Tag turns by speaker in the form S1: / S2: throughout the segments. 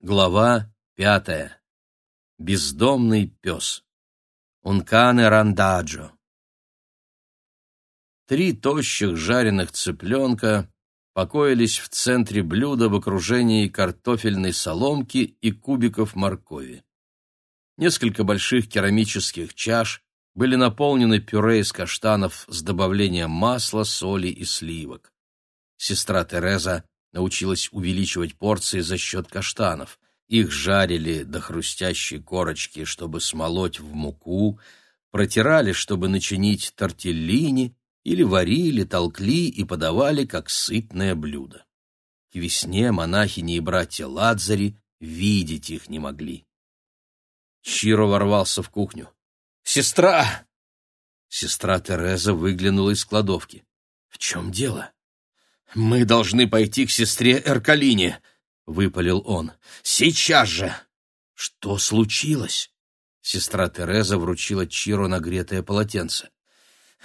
S1: Глава пятая. Бездомный пес. Ункане рандаджо. Три тощих жареных цыпленка покоились в центре блюда в окружении картофельной соломки и кубиков моркови. Несколько больших керамических чаш были наполнены пюре из каштанов с добавлением масла, соли и сливок. Сестра Тереза научилась увеличивать порции за счет каштанов. Их жарили до хрустящей корочки, чтобы смолоть в муку, протирали, чтобы начинить тортеллини, или варили, толкли и подавали как сытное блюдо. К весне монахини и братья Ладзари видеть их не могли. Чиро ворвался в кухню. «Сестра!» Сестра Тереза выглянула из кладовки. «В чем дело?» «Мы должны пойти к сестре Эркалине», — выпалил он. «Сейчас же!» «Что случилось?» Сестра Тереза вручила Чиро нагретое полотенце.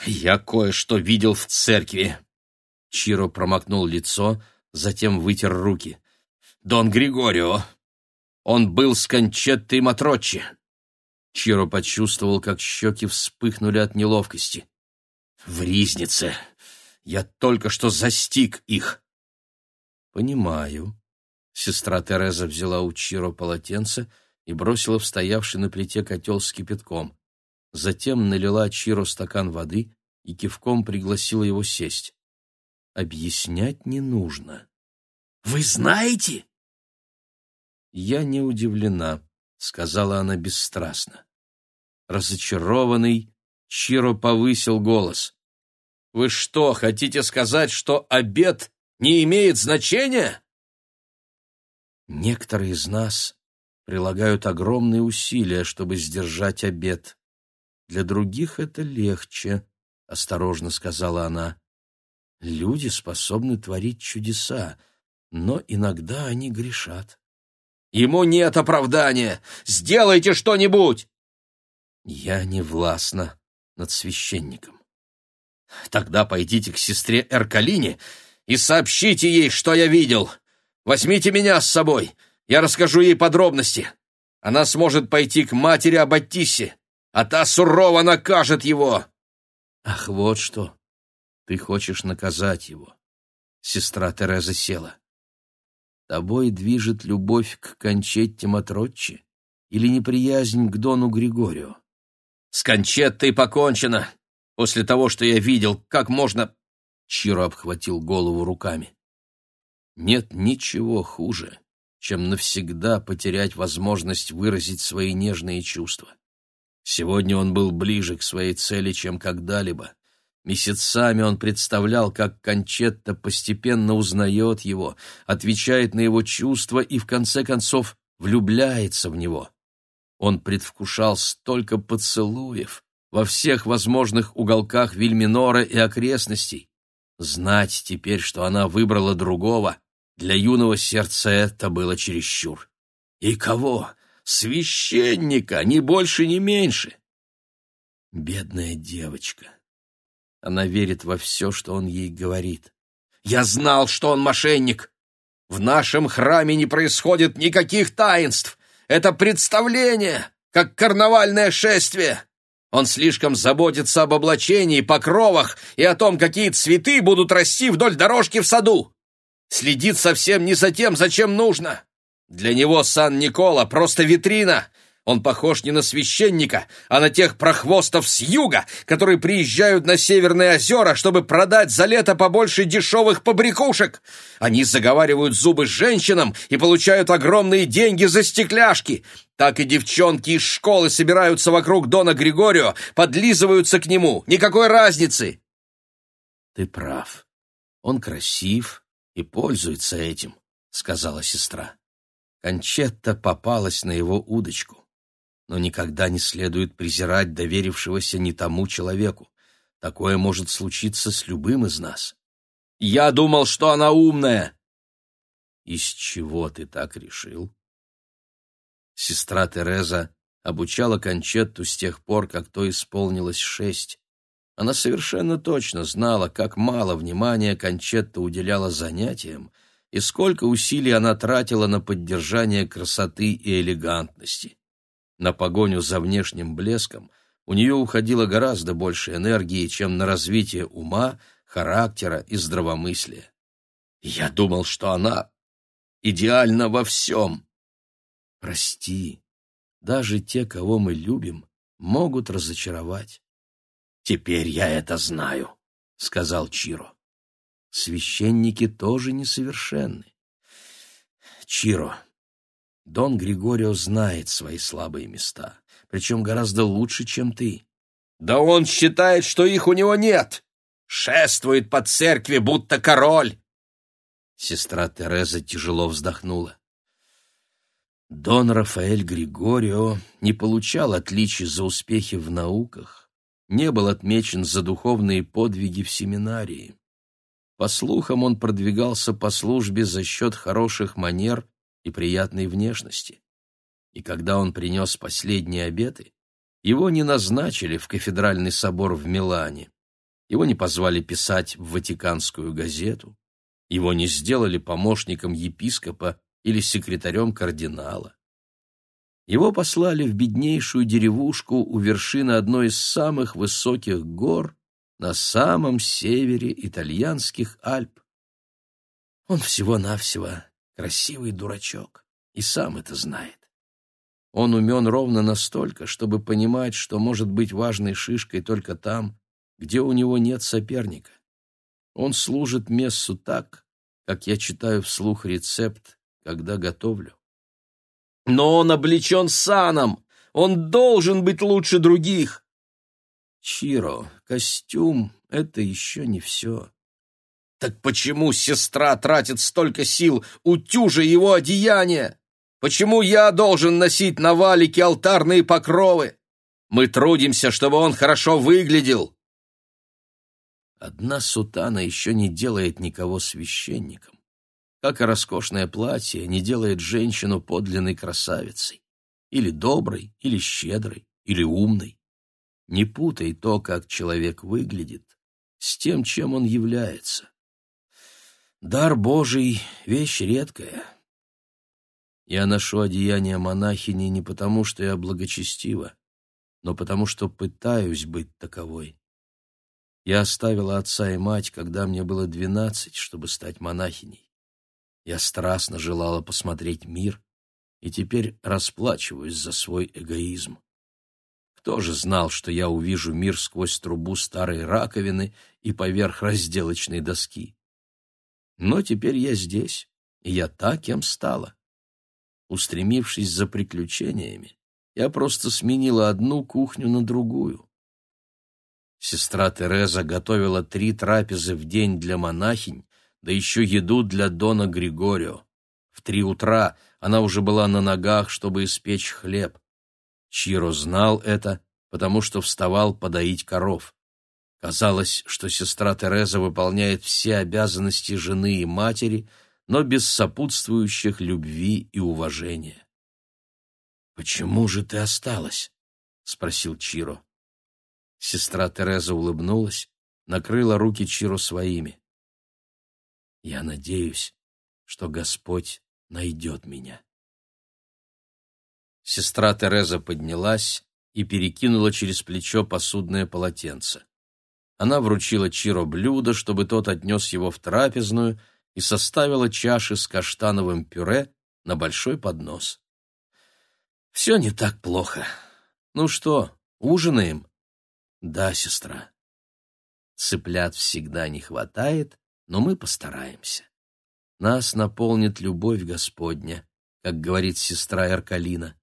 S1: «Я кое-что видел в церкви». Чиро промокнул лицо, затем вытер руки. «Дон Григорио! Он был с Кончеттой Матрочи!» Чиро почувствовал, как щеки вспыхнули от неловкости. «В ризнице!» Я только что застиг их. Понимаю. Сестра Тереза взяла у Чиро полотенце и бросила в стоявший на плите котел с кипятком. Затем налила Чиро стакан воды и кивком пригласила его сесть. Объяснять не нужно. «Вы знаете?» «Я не удивлена», — сказала она бесстрастно. Разочарованный, Чиро повысил голос. Вы что, хотите сказать, что обед не имеет значения? Некоторые из нас прилагают огромные усилия, чтобы сдержать обед. Для других это легче, осторожно сказала она. Люди способны творить чудеса, но иногда они грешат. Ему нет оправдания. Сделайте что-нибудь. Я не властна над священником. Тогда пойдите к сестре Эркалине и сообщите ей, что я видел. Возьмите меня с собой, я расскажу ей подробности. Она сможет пойти к матери Аббатисе, а та сурово накажет его. Ах, вот что. Ты хочешь наказать его. Сестра Тереза села. Тобой движет любовь к Кончетте Матротчи или неприязнь к Дону Григорию? С Кончеттой покончено. После того, что я видел, как можно...» Чиро обхватил голову руками. «Нет ничего хуже, чем навсегда потерять возможность выразить свои нежные чувства. Сегодня он был ближе к своей цели, чем когда-либо. Месяцами он представлял, как Кончетта постепенно узнает его, отвечает на его чувства и, в конце концов, влюбляется в него. Он предвкушал столько поцелуев, во всех возможных уголках Вильминора и окрестностей. Знать теперь, что она выбрала другого, для юного сердца это было чересчур. И кого? Священника, ни больше, ни меньше. Бедная девочка. Она верит во все, что он ей говорит. «Я знал, что он мошенник! В нашем храме не происходит никаких таинств! Это представление, как карнавальное шествие!» Он слишком заботится об облачении, покровах и о том, какие цветы будут расти вдоль дорожки в саду. Следит совсем не за тем, зачем нужно. Для него Сан-Никола просто витрина, он похож не на священника, а на тех прохвостов с юга, которые приезжают на Северные озера, чтобы продать за лето побольше дешевых побрякушек. Они заговаривают зубы женщинам и получают огромные деньги за стекляшки. Так и девчонки из школы собираются вокруг Дона Григорио, подлизываются к нему. Никакой разницы. Ты прав. Он красив и пользуется этим, сказала сестра. Кончетта попалась на его удочку но никогда не следует презирать доверившегося не тому человеку. Такое может случиться с любым из нас. Я думал, что она умная. Из чего ты так решил? Сестра Тереза обучала Кончетту с тех пор, как то исполнилось шесть. Она совершенно точно знала, как мало внимания Кончетта уделяла занятиям и сколько усилий она тратила на поддержание красоты и элегантности. На погоню за внешним блеском у нее уходило гораздо больше энергии, чем на развитие ума, характера и здравомыслия. Я думал, что она идеальна во всем. Прости, даже те, кого мы любим, могут разочаровать. Теперь я это знаю, сказал Чиро. Священники тоже несовершенны. Чиро, Дон Григорио знает свои слабые места, причем гораздо лучше, чем ты. Да он считает, что их у него нет. Шествует по церкви, будто король. Сестра Тереза тяжело вздохнула. Дон Рафаэль Григорио не получал отличий за успехи в науках, не был отмечен за духовные подвиги в семинарии. По слухам, он продвигался по службе за счет хороших манер и приятной внешности. И когда он принес последние обеты, его не назначили в кафедральный собор в Милане, его не позвали писать в Ватиканскую газету, его не сделали помощником епископа или секретарем кардинала. Его послали в беднейшую деревушку у вершины одной из самых высоких гор на самом севере итальянских Альп. Он всего-навсего красивый дурачок и сам это знает. Он умен ровно настолько, чтобы понимать, что может быть важной шишкой только там, где у него нет соперника. Он служит мессу так, как я читаю вслух рецепт когда готовлю. Но он облечен саном, он должен быть лучше других. Чиро, костюм — это еще не все. Так почему сестра тратит столько сил, утюжа его одеяния? Почему я должен носить на валике алтарные покровы? Мы трудимся, чтобы он хорошо выглядел. Одна сутана еще не делает никого священником как и роскошное платье не делает женщину подлинной красавицей, или доброй, или щедрой, или умной. Не путай то, как человек выглядит, с тем, чем он является. Дар Божий — вещь редкая. Я ношу одеяние монахини не потому, что я благочестива, но потому, что пытаюсь быть таковой. Я оставила отца и мать, когда мне было двенадцать, чтобы стать монахиней. Я страстно желала посмотреть мир и теперь расплачиваюсь за свой эгоизм. Кто же знал, что я увижу мир сквозь трубу старой раковины и поверх разделочной доски? Но теперь я здесь, и я та, кем стала. Устремившись за приключениями, я просто сменила одну кухню на другую. Сестра Тереза готовила три трапезы в день для монахинь, да еще еду для Дона Григорио. В три утра она уже была на ногах, чтобы испечь хлеб. Чиро знал это, потому что вставал подоить коров. Казалось, что сестра Тереза выполняет все обязанности жены и матери, но без сопутствующих любви и уважения. «Почему же ты осталась?» — спросил Чиро. Сестра Тереза улыбнулась, накрыла руки Чиро своими. Я надеюсь, что Господь найдет меня. Сестра Тереза поднялась и перекинула через плечо посудное полотенце. Она вручила Чиро блюдо, чтобы тот отнес его в трапезную, и составила чаши с каштановым пюре на большой поднос. «Все не так плохо. Ну что, ужинаем?» «Да, сестра». Цыплят всегда не хватает, но мы постараемся. Нас наполнит любовь Господня, как говорит сестра Эркалина.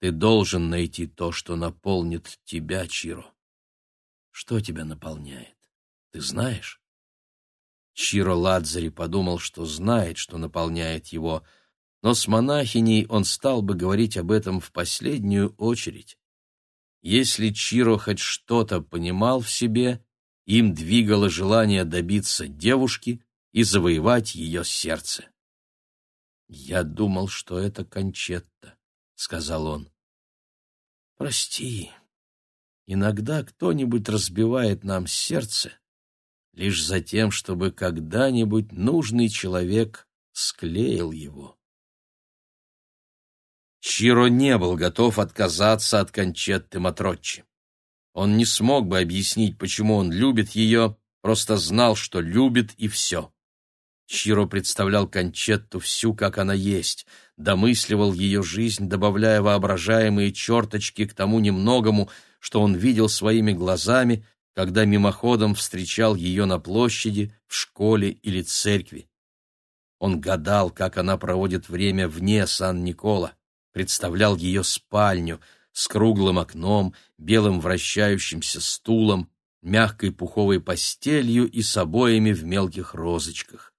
S1: Ты должен найти то, что наполнит тебя, Чиро. Что тебя наполняет? Ты знаешь? Чиро Ладзари подумал, что знает, что наполняет его, но с монахиней он стал бы говорить об этом в последнюю очередь. Если Чиро хоть что-то понимал в себе, им двигало желание добиться девушки и завоевать ее сердце. «Я думал, что это Кончетта», — сказал он. «Прости, иногда кто-нибудь разбивает нам сердце лишь за тем, чтобы когда-нибудь нужный человек склеил его. Чиро не был готов отказаться от Кончетты Матроччи. Он не смог бы объяснить, почему он любит ее, просто знал, что любит и все. Чиро представлял Кончетту всю, как она есть, домысливал ее жизнь, добавляя воображаемые черточки к тому немногому, что он видел своими глазами, когда мимоходом встречал ее на площади, в школе или церкви. Он гадал, как она проводит время вне Сан-Никола, представлял ее спальню с круглым окном, белым вращающимся стулом, мягкой пуховой постелью и с обоями в мелких розочках.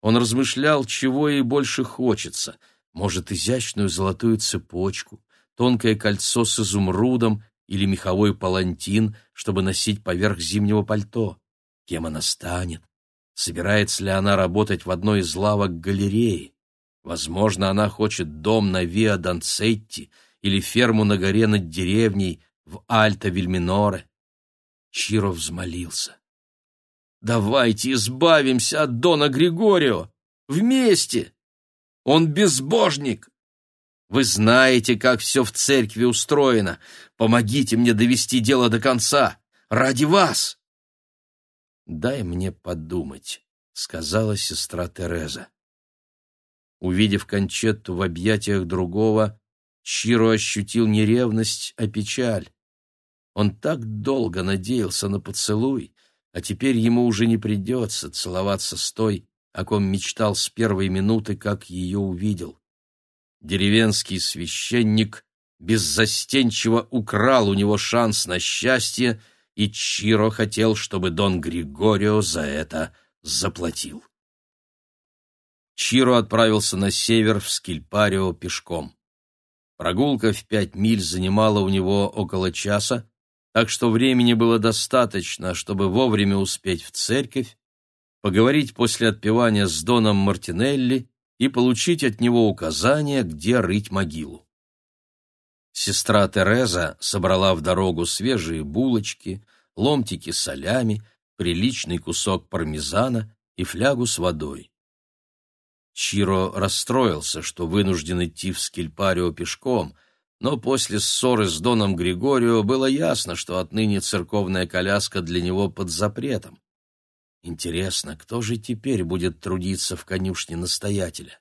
S1: Он размышлял, чего ей больше хочется. Может, изящную золотую цепочку, тонкое кольцо с изумрудом или меховой палантин, чтобы носить поверх зимнего пальто. Кем она станет? Собирается ли она работать в одной из лавок галереи? Возможно, она хочет дом на Виа Данцетти или ферму на горе над деревней в Альто-Вильминоре. Чиро взмолился. Давайте избавимся от Дона Григорио! Вместе! Он безбожник! Вы знаете, как все в церкви устроено. Помогите мне довести дело до конца. Ради вас!» «Дай мне подумать», — сказала сестра Тереза. Увидев Кончетту в объятиях другого, Чиро ощутил не ревность, а печаль. Он так долго надеялся на поцелуй, а теперь ему уже не придется целоваться с той, о ком мечтал с первой минуты, как ее увидел. Деревенский священник беззастенчиво украл у него шанс на счастье, и Чиро хотел, чтобы Дон Григорио за это заплатил. Чиро отправился на север в Скильпарио пешком. Прогулка в пять миль занимала у него около часа, так что времени было достаточно, чтобы вовремя успеть в церковь, поговорить после отпевания с Доном Мартинелли и получить от него указания, где рыть могилу. Сестра Тереза собрала в дорогу свежие булочки, ломтики солями, приличный кусок пармезана и флягу с водой. Чиро расстроился, что вынужден идти в Скильпарио пешком — но после ссоры с Доном Григорио было ясно, что отныне церковная коляска для него под запретом. Интересно, кто же теперь будет трудиться в конюшне настоятеля?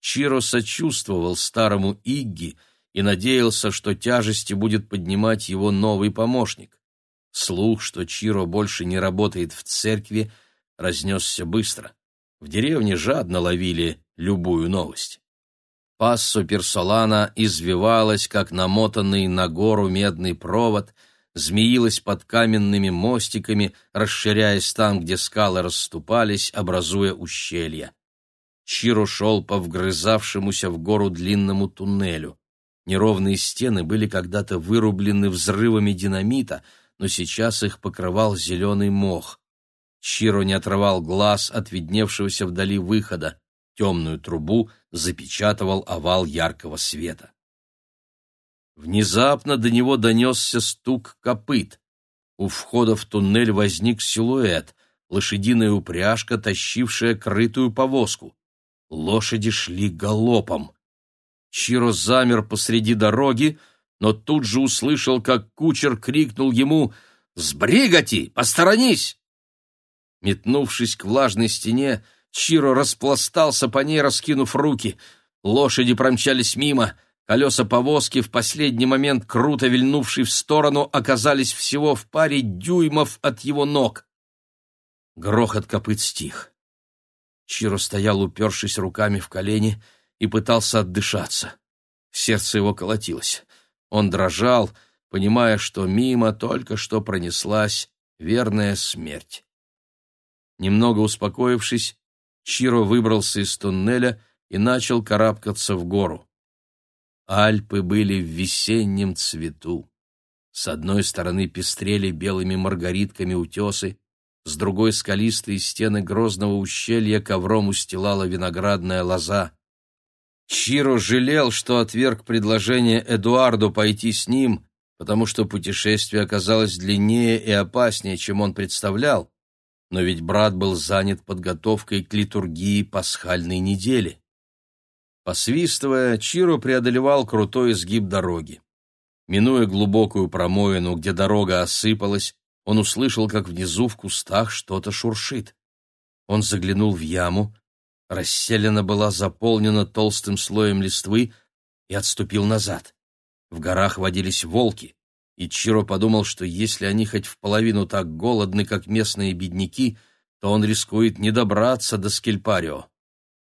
S1: Чиро сочувствовал старому Игги и надеялся, что тяжести будет поднимать его новый помощник. Слух, что Чиро больше не работает в церкви, разнесся быстро. В деревне жадно ловили любую новость. Пассо Персолана извивалась, как намотанный на гору медный провод, змеилась под каменными мостиками, расширяясь там, где скалы расступались, образуя ущелья. Чиро шел по вгрызавшемуся в гору длинному туннелю. Неровные стены были когда-то вырублены взрывами динамита, но сейчас их покрывал зеленый мох. Чиро не отрывал глаз от видневшегося вдали выхода. Темную трубу запечатывал овал яркого света. Внезапно до него донесся стук копыт. У входа в туннель возник силуэт, лошадиная упряжка, тащившая крытую повозку. Лошади шли галопом. Чиро замер посреди дороги, но тут же услышал, как кучер крикнул ему «Сбригати! Посторонись!» Метнувшись к влажной стене, Чиро распластался по ней, раскинув руки. Лошади промчались мимо. Колеса повозки, в последний момент круто вильнувшие в сторону, оказались всего в паре дюймов от его ног. Грохот копыт стих. Чиро стоял, упершись руками в колени, и пытался отдышаться. Сердце его колотилось. Он дрожал, понимая, что мимо только что пронеслась верная смерть. Немного успокоившись, Чиро выбрался из туннеля и начал карабкаться в гору. Альпы были в весеннем цвету. С одной стороны пестрели белыми маргаритками утесы, с другой скалистые стены грозного ущелья ковром устилала виноградная лоза. Чиро жалел, что отверг предложение Эдуарду пойти с ним, потому что путешествие оказалось длиннее и опаснее, чем он представлял, но ведь брат был занят подготовкой к литургии пасхальной недели. Посвистывая, Чиро преодолевал крутой изгиб дороги. Минуя глубокую промоину, где дорога осыпалась, он услышал, как внизу в кустах что-то шуршит. Он заглянул в яму, расселена была заполнена толстым слоем листвы и отступил назад. В горах водились волки, и Чиро подумал, что если они хоть в половину так голодны, как местные бедняки, то он рискует не добраться до Скельпарио.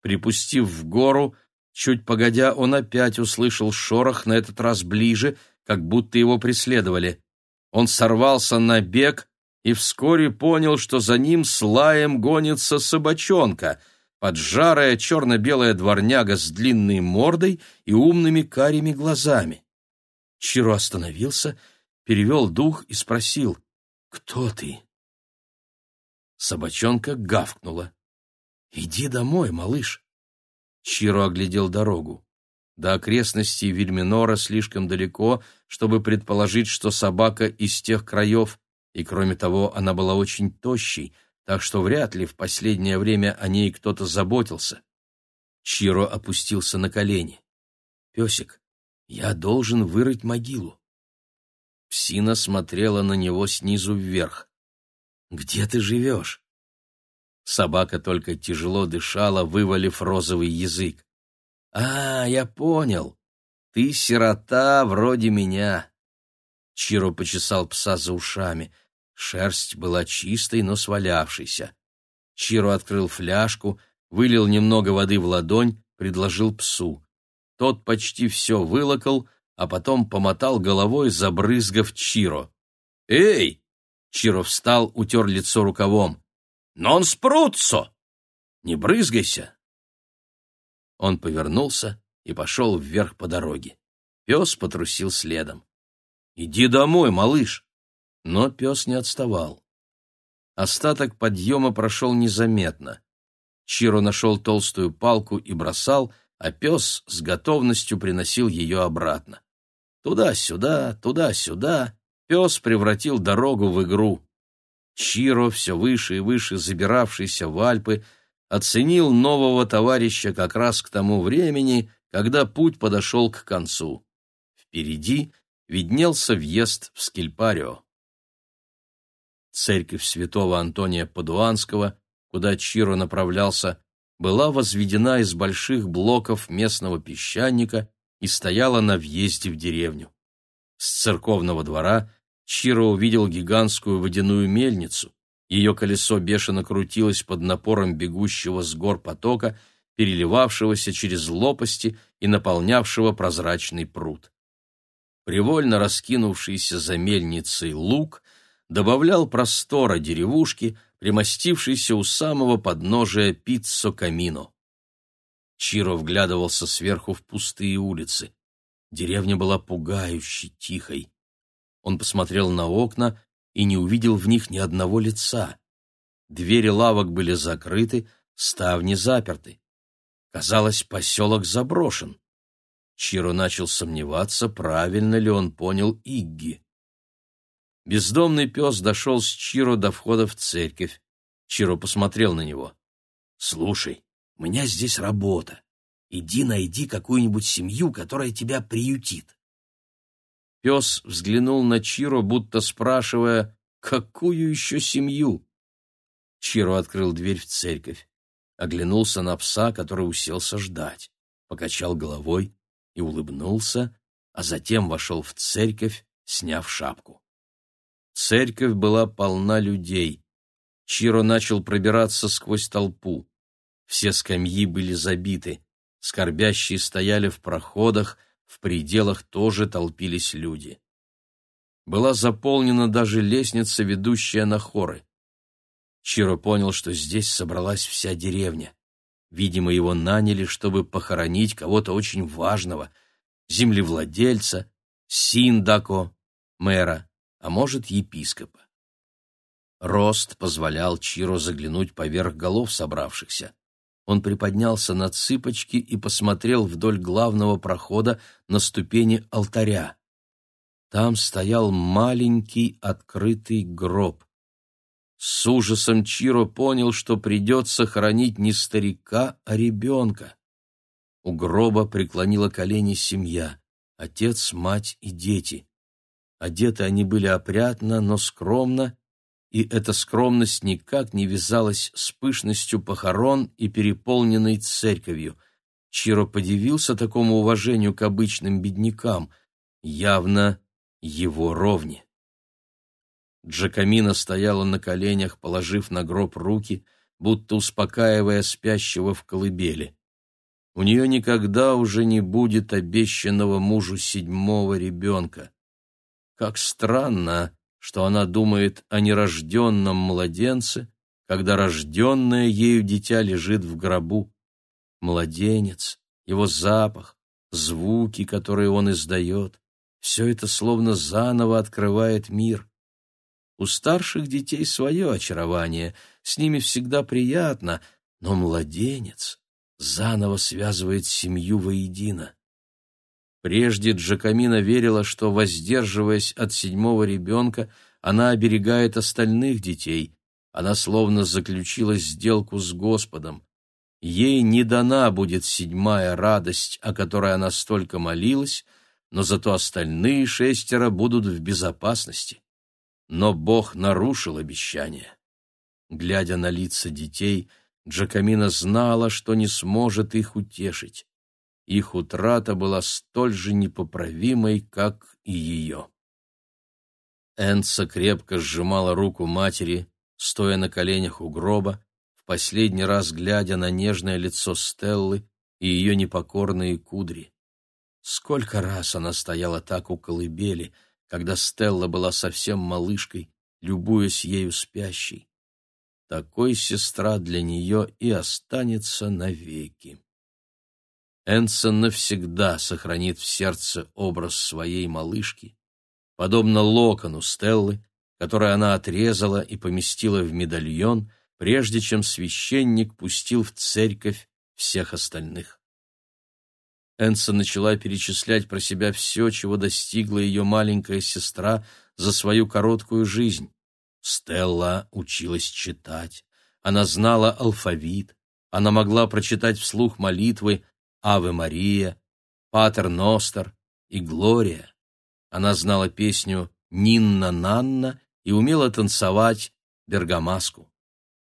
S1: Припустив в гору, чуть погодя, он опять услышал шорох, на этот раз ближе — как будто его преследовали. Он сорвался на бег и вскоре понял, что за ним с лаем гонится собачонка, поджарая черно-белая дворняга с длинной мордой и умными карими глазами. Чиро остановился, перевел дух и спросил, «Кто ты?» Собачонка гавкнула. «Иди домой, малыш». Чиро оглядел дорогу. До окрестностей Вильминора слишком далеко, чтобы предположить, что собака из тех краев, и, кроме того, она была очень тощей, так что вряд ли в последнее время о ней кто-то заботился. Чиро опустился на колени. «Песик, я должен вырыть могилу». Псина смотрела на него снизу вверх. «Где ты живешь?» Собака только тяжело дышала, вывалив розовый язык. «А, я понял. Ты сирота вроде меня». Чиро почесал пса за ушами. Шерсть была чистой, но свалявшейся. Чиро открыл фляжку, вылил немного воды в ладонь, предложил псу. Тот почти все вылокал, а потом помотал головой, забрызгав Чиро. «Эй!» — Чиро встал, утер лицо рукавом. «Нон спруццо!» «Не брызгайся!» Он повернулся и пошел вверх по дороге. Пес потрусил следом. «Иди домой, малыш!» Но пес не отставал. Остаток подъема прошел незаметно. Чиро нашел толстую палку и бросал, а пес с готовностью приносил ее обратно. Туда-сюда, туда-сюда пес превратил дорогу в игру. Чиро, все выше и выше забиравшийся в Альпы, оценил нового товарища как раз к тому времени, когда путь подошел к концу. Впереди виднелся въезд в Скильпарио. Церковь святого Антония Падуанского, куда Чиро направлялся, была возведена из больших блоков местного песчаника и стояла на въезде в деревню. С церковного двора Чиро увидел гигантскую водяную мельницу, ее колесо бешено крутилось под напором бегущего с гор потока, переливавшегося через лопасти и наполнявшего прозрачный пруд. Привольно раскинувшийся за мельницей луг добавлял простора деревушки, примостившейся у самого подножия Пиццо Камино. Чиро вглядывался сверху в пустые улицы. Деревня была пугающе тихой. Он посмотрел на окна и не увидел в них ни одного лица. Двери лавок были закрыты, ставни заперты. Казалось, поселок заброшен. Чиро начал сомневаться, правильно ли он понял Игги. Бездомный пес дошел с Чиро до входа в церковь. Чиро посмотрел на него. «Слушай, у меня здесь работа. Иди найди какую-нибудь семью, которая тебя приютит. Пес взглянул на Чиро, будто спрашивая, какую еще семью? Чиро открыл дверь в церковь, оглянулся на пса, который уселся ждать, покачал головой и улыбнулся, а затем вошел в церковь, сняв шапку. Церковь была полна людей. Чиро начал пробираться сквозь толпу. Все скамьи были забиты, скорбящие стояли в проходах, в пределах тоже толпились люди. Была заполнена даже лестница, ведущая на хоры. Чиро понял, что здесь собралась вся деревня. Видимо, его наняли, чтобы похоронить кого-то очень важного, землевладельца, синдако, мэра, а может, епископа. Рост позволял Чиро заглянуть поверх голов собравшихся. Он приподнялся на цыпочки и посмотрел вдоль главного прохода на ступени алтаря. Там стоял маленький открытый гроб. С ужасом Чиро понял, что придется хоронить не старика, а ребенка. У гроба преклонила колени семья — отец, мать и дети. Одеты они были опрятно, но скромно, и эта скромность никак не вязалась с пышностью похорон и переполненной церковью. Чиро подивился такому уважению к обычным беднякам, явно его ровне. Джакамина стояла на коленях, положив на гроб руки, будто успокаивая спящего в колыбели. У нее никогда уже не будет обещанного мужу седьмого ребенка. Как странно, что она думает о нерожденном младенце, когда рожденное ею дитя лежит в гробу. Младенец, его запах, звуки, которые он издает, все это словно заново открывает мир. У старших детей свое очарование, с ними всегда приятно, но младенец заново связывает семью воедино. Прежде Джакамина верила, что, воздерживаясь от седьмого ребенка, она оберегает остальных детей. Она словно заключила сделку с Господом. Ей не дана будет седьмая радость, о которой она столько молилась, но зато остальные шестеро будут в безопасности. Но Бог нарушил обещание. Глядя на лица детей, Джакамина знала, что не сможет их утешить их утрата была столь же непоправимой, как и ее. Энца крепко сжимала руку матери, стоя на коленях у гроба, в последний раз глядя на нежное лицо Стеллы и ее непокорные кудри. Сколько раз она стояла так у колыбели, когда Стелла была совсем малышкой, любуясь ею спящей. Такой сестра для нее и останется навеки. Энсон навсегда сохранит в сердце образ своей малышки, подобно локону Стеллы, который она отрезала и поместила в медальон, прежде чем священник пустил в церковь всех остальных. Энсон начала перечислять про себя все, чего достигла ее маленькая сестра за свою короткую жизнь. Стелла училась читать, она знала алфавит, она могла прочитать вслух молитвы, «Аве Мария», «Патер Ностер» и «Глория». Она знала песню «Нинна Нанна» и умела танцевать бергамаску.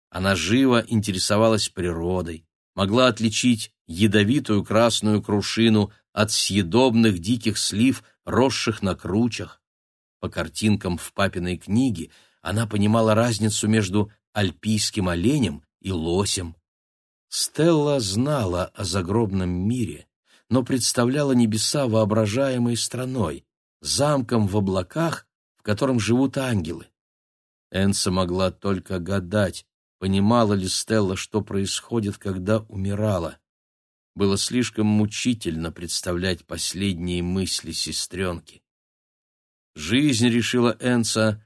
S1: Она живо интересовалась природой, могла отличить ядовитую красную крушину от съедобных диких слив, росших на кручах. По картинкам в папиной книге она понимала разницу между альпийским оленем и лосем. Стелла знала о загробном мире, но представляла небеса воображаемой страной, замком в облаках, в котором живут ангелы. Энса могла только гадать, понимала ли Стелла, что происходит, когда умирала. Было слишком мучительно представлять последние мысли сестренки. Жизнь, решила Энса,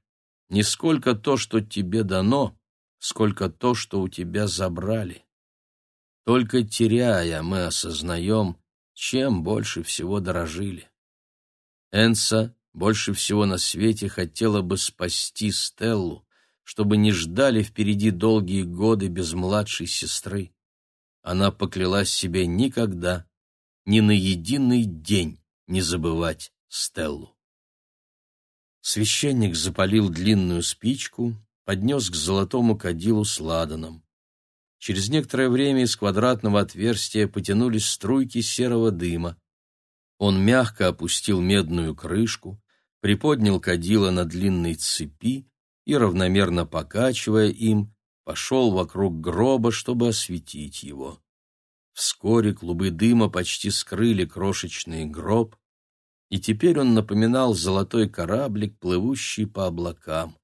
S1: не сколько то, что тебе дано, сколько то, что у тебя забрали. Только теряя, мы осознаем, чем больше всего дорожили. Энса больше всего на свете хотела бы спасти Стеллу, чтобы не ждали впереди долгие годы без младшей сестры. Она поклялась себе никогда, ни на единый день не забывать Стеллу. Священник запалил длинную спичку, поднес к золотому кадилу с ладаном. Через некоторое время из квадратного отверстия потянулись струйки серого дыма. Он мягко опустил медную крышку, приподнял кадило на длинной цепи и, равномерно покачивая им, пошел вокруг гроба, чтобы осветить его. Вскоре клубы дыма почти скрыли крошечный гроб, и теперь он напоминал золотой кораблик, плывущий по облакам.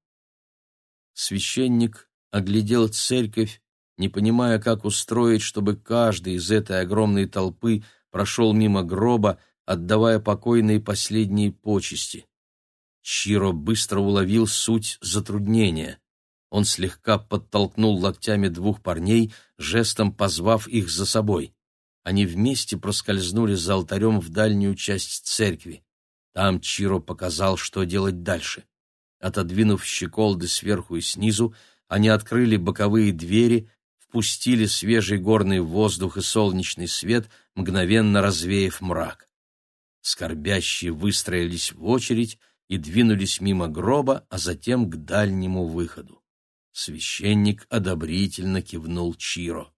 S1: Священник оглядел церковь не понимая, как устроить, чтобы каждый из этой огромной толпы прошел мимо гроба, отдавая покойные последние почести. Чиро быстро уловил суть затруднения. Он слегка подтолкнул локтями двух парней, жестом позвав их за собой. Они вместе проскользнули за алтарем в дальнюю часть церкви. Там Чиро показал, что делать дальше. Отодвинув щеколды сверху и снизу, они открыли боковые двери, впустили свежий горный воздух и солнечный свет, мгновенно развеяв мрак. Скорбящие выстроились в очередь и двинулись мимо гроба, а затем к дальнему выходу. Священник одобрительно кивнул Чиро.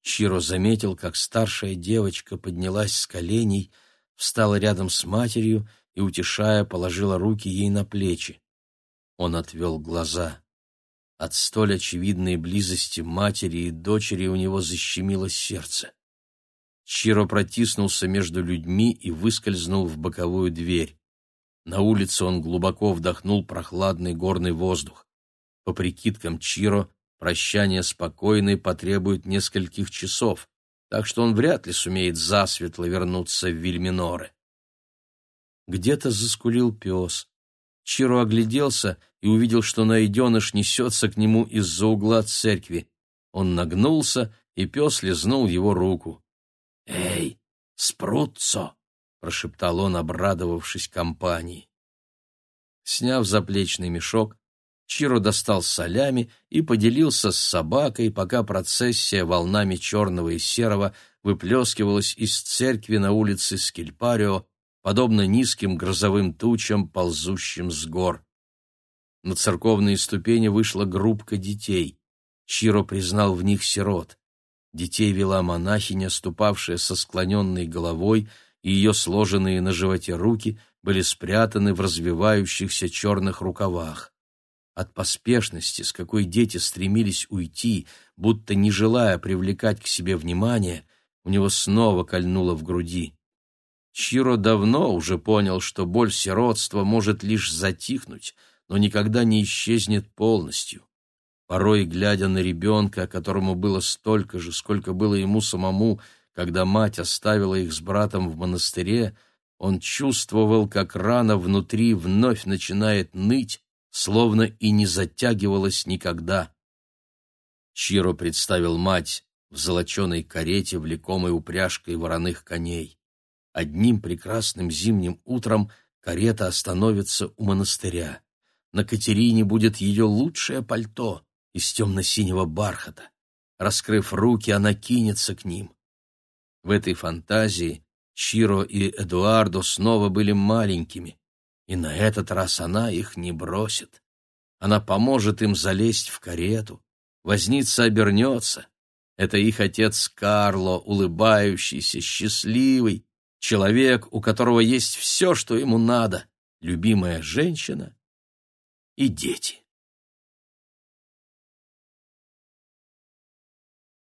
S1: Чиро заметил, как старшая девочка поднялась с коленей, встала рядом с матерью и, утешая, положила руки ей на плечи. Он отвел глаза. От столь очевидной близости матери и дочери у него защемило сердце. Чиро протиснулся между людьми и выскользнул в боковую дверь. На улице он глубоко вдохнул прохладный горный воздух. По прикидкам Чиро, прощание спокойной потребует нескольких часов, так что он вряд ли сумеет засветло вернуться в Вильминоре. Где-то заскулил пес. Чиро огляделся и увидел, что найденыш несется к нему из-за угла церкви. Он нагнулся, и пес лизнул его руку. «Эй, спрутцо!» — прошептал он, обрадовавшись компании. Сняв заплечный мешок, Чиро достал солями и поделился с собакой, пока процессия волнами черного и серого выплескивалась из церкви на улице Скильпарио, подобно низким грозовым тучам, ползущим с гор. На церковные ступени вышла группка детей. Чиро признал в них сирот. Детей вела монахиня, ступавшая со склоненной головой, и ее сложенные на животе руки были спрятаны в развивающихся черных рукавах. От поспешности, с какой дети стремились уйти, будто не желая привлекать к себе внимание, у него снова кольнуло в груди. Чиро давно уже понял, что боль сиротства может лишь затихнуть, но никогда не исчезнет полностью. Порой, глядя на ребенка, которому было столько же, сколько было ему самому, когда мать оставила их с братом в монастыре, он чувствовал, как рана внутри вновь начинает ныть, словно и не затягивалась никогда. Чиро представил мать в золоченой карете, влекомой упряжкой вороных коней. Одним прекрасным зимним утром карета остановится у монастыря. На Катерине будет ее лучшее пальто из темно-синего бархата. Раскрыв руки, она кинется к ним. В этой фантазии Чиро и Эдуардо снова были маленькими, и на этот раз она их не бросит. Она поможет им залезть в карету, возница обернется. Это их отец Карло, улыбающийся, счастливый, человек, у которого есть все, что ему надо, любимая женщина и дети.